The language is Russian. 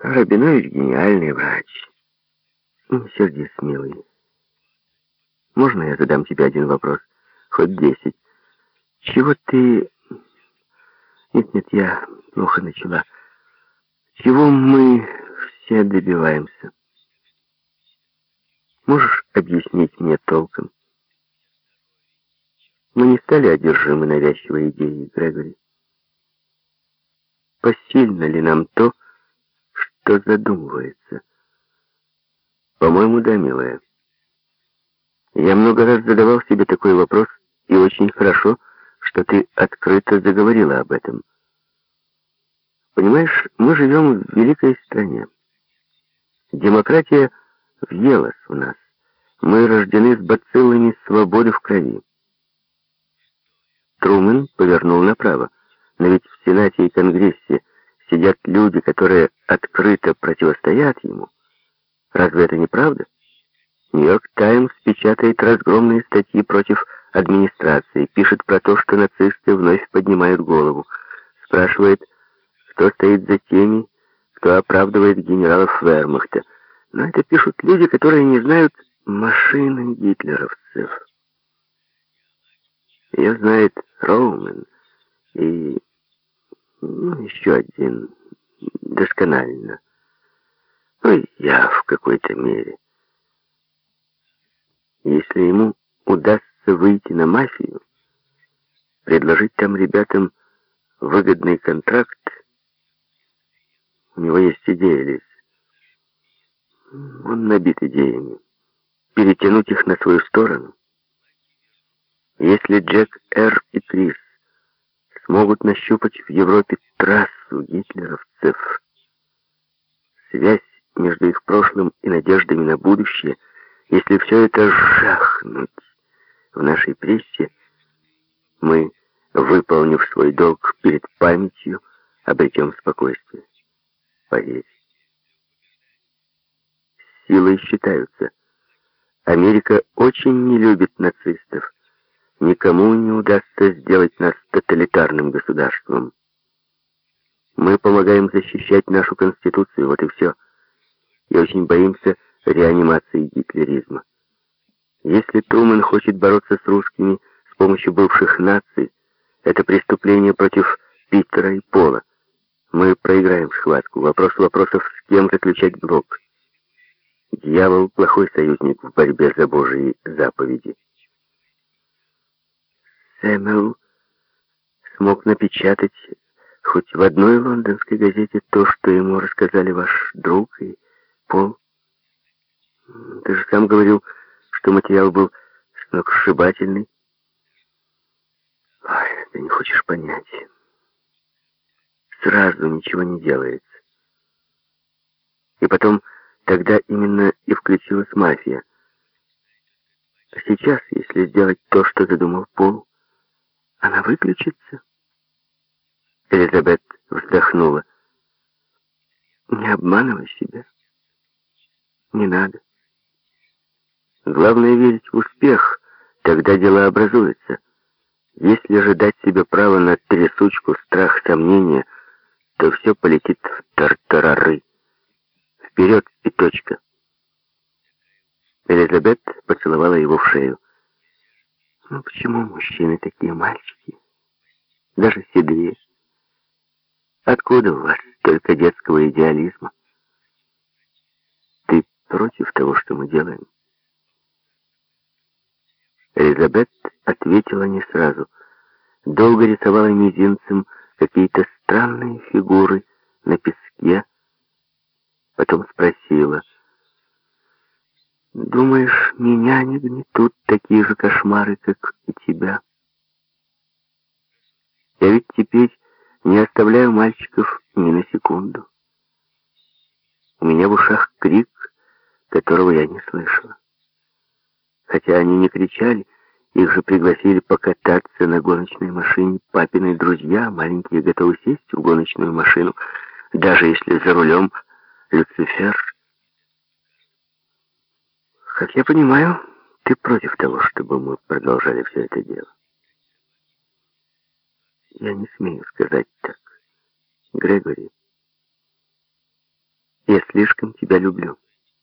Рабинович гениальный врач. Не сердись, милый. Можно я задам тебе один вопрос? Хоть десять. Чего ты... Нет-нет, я плохо начала. Чего мы все добиваемся? Можешь объяснить мне толком? Мы не стали одержимы навязчивой идеей, Грегори. Посильно ли нам то, что задумывается? По-моему, да, милая. Я много раз задавал себе такой вопрос, и очень хорошо, что ты открыто заговорила об этом. Понимаешь, мы живем в великой стране. Демократия въелась в нас. Мы рождены с бациллами свободы в крови. Трумэн повернул направо. Но ведь в Сенате и Конгрессе сидят люди, которые открыто противостоят ему. Разве это не правда? Нью-Йорк Таймс печатает разгромные статьи против администрации, пишет про то, что нацисты вновь поднимают голову, спрашивает, кто стоит за теми, кто оправдывает генералов Вермахта. Но это пишут люди, которые не знают машины гитлеровцев. Ее знает Роумен и еще один досконально. Ну, я в какой-то мере. Если ему удастся выйти на мафию, предложить там ребятам выгодный контракт, у него есть идея, Лиз. Он набит идеями. Перетянуть их на свою сторону. Если Джек Р. и Крис смогут нащупать в Европе трассу гитлеровцев, связь между их прошлым и надеждами на будущее, если все это жахнуть в нашей прессе, мы, выполнив свой долг перед памятью, обретем спокойствие. Поверь. Силой считаются. Америка очень не любит нацистов. Никому не удастся сделать нас тоталитарным государством. Мы помогаем защищать нашу Конституцию, вот и все. И очень боимся реанимации гитлеризма. Если Трумэн хочет бороться с русскими с помощью бывших наций, это преступление против Питера и Пола. Мы проиграем схватку. Вопрос вопросов, с кем заключать блок. Дьявол — плохой союзник в борьбе за Божьи заповеди. Сэмюэл смог напечатать хоть в одной лондонской газете то, что ему рассказали ваш друг и Пол. Ты же сам говорил, что материал был сногсшибательный. Ой, ты не хочешь понять. Сразу ничего не делается. И потом, тогда именно и включилась мафия. А сейчас, если сделать то, что задумал Пол, она выключится? Элизабет вздохнула. Не обманывай себя. Не надо. Главное верить в успех, тогда дела образуются. Если же дать себе право на трясучку, страх, сомнения, то все полетит в тартарары. Вперед и точка. Элизабет поцеловала его в шею. Ну почему мужчины такие мальчики? Даже седые. Откуда у вас столько детского идеализма? Ты против того, что мы делаем? Элизабет ответила не сразу. Долго рисовала мизинцем какие-то странные фигуры на песке. Потом спросила — Думаешь, меня не гнетут такие же кошмары, как и тебя? Я ведь теперь не оставляю мальчиков ни на секунду. У меня в ушах крик, которого я не слышала. Хотя они не кричали, их же пригласили покататься на гоночной машине папины друзья, маленькие готовы сесть в гоночную машину, даже если за рулем Люцифер — как я понимаю, ты против того, чтобы мы продолжали все это дело. Я не смею сказать так. Грегори, Я слишком тебя люблю.